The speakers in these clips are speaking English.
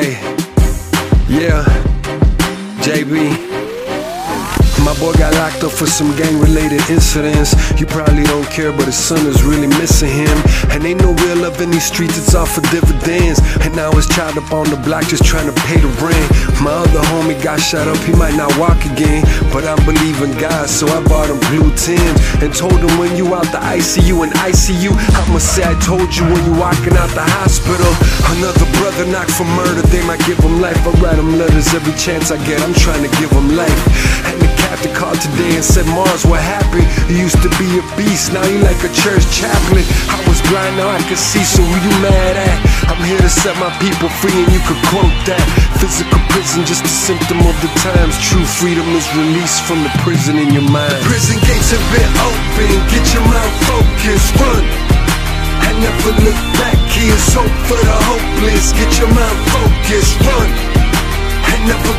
Yeah, JB got locked up for some gang related incidents. You probably don't care, but his son is really missing him. And ain't no real love in these streets, it's all for dividends. And now his child up on the block just trying to pay the rent. My other homie got shot up, he might not walk again. But I believe in God, so I bought him blue Tims and told him when you out the ICU and ICU, I'ma say I told you when you walking out the hospital. Another brother knocked for murder, they might give him life. I write him letters every chance I get, I'm trying to give him life. And the captain call today and said, Marz, what happened? You used to be a beast, now you like a church chaplain. I was blind, now I can see, so who you mad at? I'm here to set my people free, and you could quote that. Physical prison, just a symptom of the times. True freedom is released from the prison in your mind. Prison gates have been open, get your mind focused, run. I never look back, here's hope for the hopeless. Get your mind focused, run. I never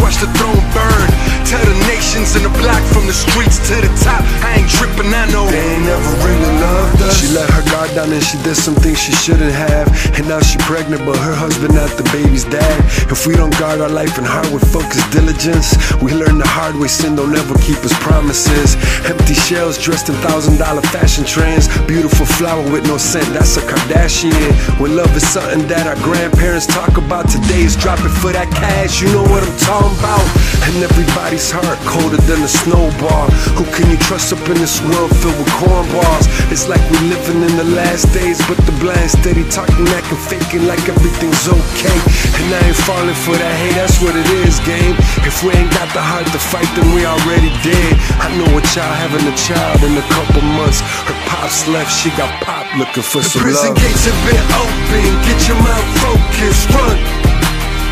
watch the throne burn. Tell the nations in the block from the streets to the top. I ain't tripping, I know They ain't never really loved us. She let her guard down and she did some things she shouldn't have. And now she pregnant, but her husband not the baby's dad. If we don't guard our life and heart with focused diligence, we learn the hard way sin don't ever keep us promises. Empty shells dressed in thousand dollar fashion trends. Beautiful flower with no scent, that's a Kardashian. When love is something that our grandparents talk about, today is dropping for that cash. You know what I'm talking about. And everybody's heart colder than a snowball. Who can you trust up in this world filled with cornballs? It's like we're living in the last days, but the blind steady talking, acting, faking like everything's okay. And I ain't falling for that, hey, that's what it is, game. If we ain't got the heart to fight, then we already dead. I know a child having a child in a couple months. Her pops left, she got pop looking for The some prison love. gates have been open, get your mind focused, run.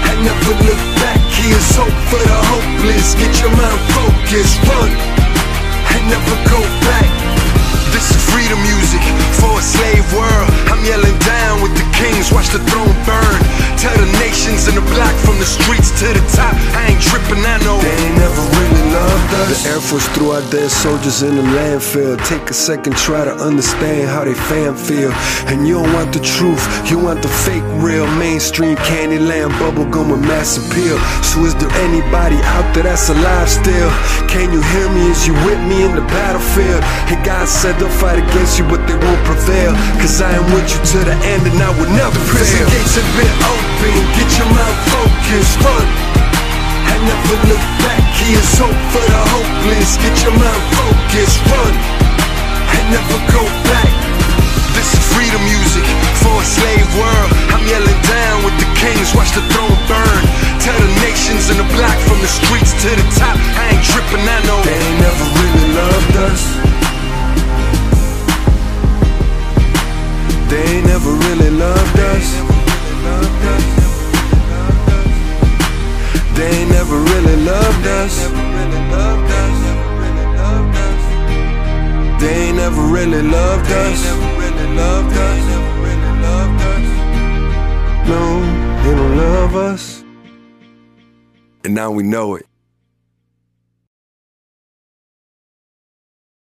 I never look back, here's hope for the hopeless. Get your mind focused, watch the throne burn. Tell the nations in the block from the streets to the top. The Air Force threw out dead soldiers in the landfill. Take a second, try to understand how they fam feel. And you don't want the truth, you want the fake real. Mainstream Candyland bubblegum with mass appeal. So is there anybody out there that's alive still? Can you hear me? Is you with me in the battlefield? And God said they'll fight against you, but they won't prevail. Cause I am with you to the end and I will never Prison fail. gates have been open, get your mind focused, hopeless. Get your mind focused, run. I never go back. This is freedom music for a slave world. Never really loved us. No, they don't love us. And now we know it.